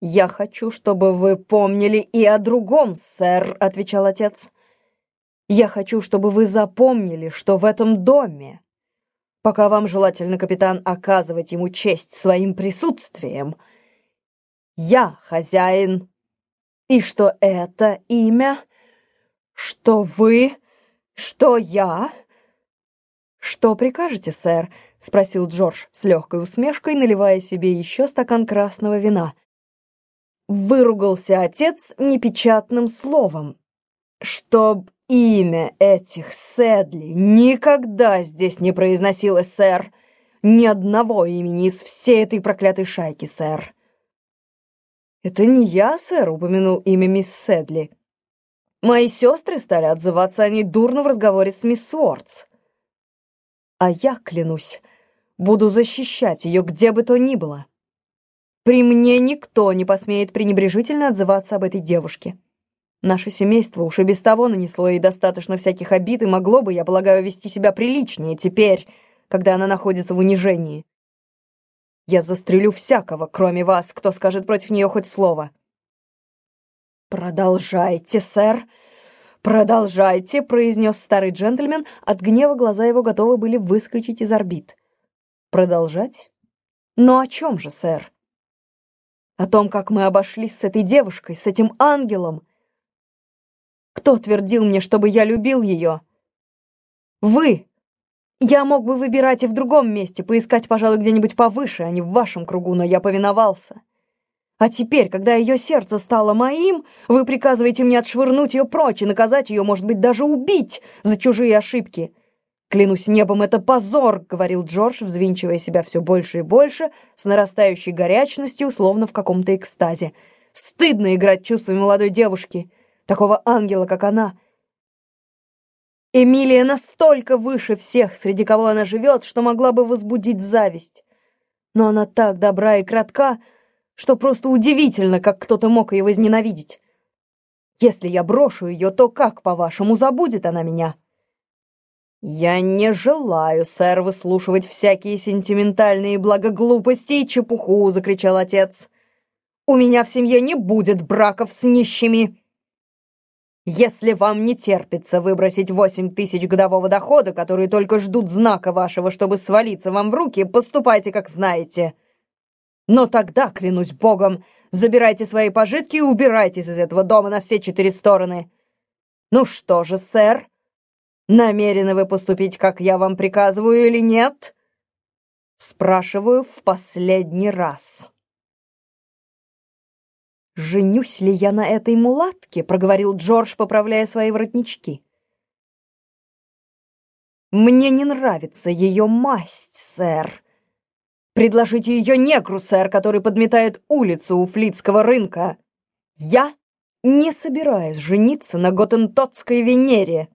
«Я хочу, чтобы вы помнили и о другом, сэр», — отвечал отец. «Я хочу, чтобы вы запомнили, что в этом доме, пока вам желательно, капитан, оказывать ему честь своим присутствием, я хозяин, и что это имя, что вы, что я...» «Что прикажете, сэр?» — спросил Джордж с легкой усмешкой, наливая себе еще стакан красного вина. Выругался отец непечатным словом. «Чтоб имя этих Сэдли никогда здесь не произносилось, сэр! Ни одного имени из всей этой проклятой шайки, сэр!» «Это не я, сэр, упомянул имя мисс Сэдли. Мои сестры стали отзываться о ней дурно в разговоре с мисс Уортс. А я, клянусь, буду защищать ее где бы то ни было. При мне никто не посмеет пренебрежительно отзываться об этой девушке. Наше семейство уж и без того нанесло ей достаточно всяких обид, и могло бы, я полагаю, вести себя приличнее теперь, когда она находится в унижении. Я застрелю всякого, кроме вас, кто скажет против нее хоть слово. «Продолжайте, сэр», «Продолжайте», — произнес старый джентльмен. От гнева глаза его готовы были выскочить из орбит. «Продолжать? Но о чем же, сэр?» «О том, как мы обошлись с этой девушкой, с этим ангелом. Кто твердил мне, чтобы я любил ее?» «Вы!» Я мог бы выбирать и в другом месте, поискать, пожалуй, где-нибудь повыше, а не в вашем кругу, но я повиновался. А теперь, когда ее сердце стало моим, вы приказываете мне отшвырнуть ее прочь и наказать ее, может быть, даже убить за чужие ошибки. «Клянусь небом, это позор!» — говорил Джордж, взвинчивая себя все больше и больше, с нарастающей горячностью, словно в каком-то экстазе. «Стыдно играть чувствами молодой девушки, такого ангела, как она!» Эмилия настолько выше всех, среди кого она живет, что могла бы возбудить зависть. Но она так добра и кратка, что просто удивительно, как кто-то мог ее возненавидеть. Если я брошу ее, то как, по-вашему, забудет она меня? Я не желаю, сэр, выслушивать всякие сентиментальные благоглупости и чепуху, закричал отец. У меня в семье не будет браков с нищими. Если вам не терпится выбросить восемь тысяч годового дохода, которые только ждут знака вашего, чтобы свалиться вам в руки, поступайте, как знаете. Но тогда, клянусь богом, забирайте свои пожитки и убирайтесь из этого дома на все четыре стороны. Ну что же, сэр, намерены вы поступить, как я вам приказываю, или нет? Спрашиваю в последний раз. «Женюсь ли я на этой мулатке?» — проговорил Джордж, поправляя свои воротнички. «Мне не нравится ее масть, сэр», Предложите ее негру, сэр, который подметает улицу у флицкого рынка. Я не собираюсь жениться на готентотской Венере.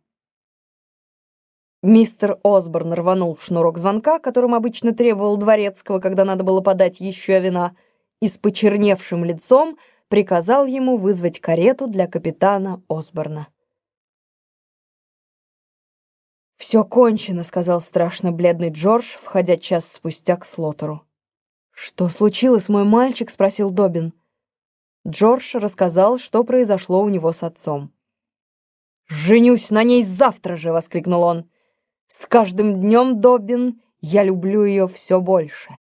Мистер Осборн рванул шнурок звонка, которым обычно требовал дворецкого, когда надо было подать еще вина, и с почерневшим лицом приказал ему вызвать карету для капитана Осборна. «Все кончено», — сказал страшно бледный Джордж, входя час спустя к Слотеру. «Что случилось, мой мальчик?» — спросил Добин. Джордж рассказал, что произошло у него с отцом. «Женюсь на ней завтра же!» — воскликнул он. «С каждым днем, Добин, я люблю ее все больше».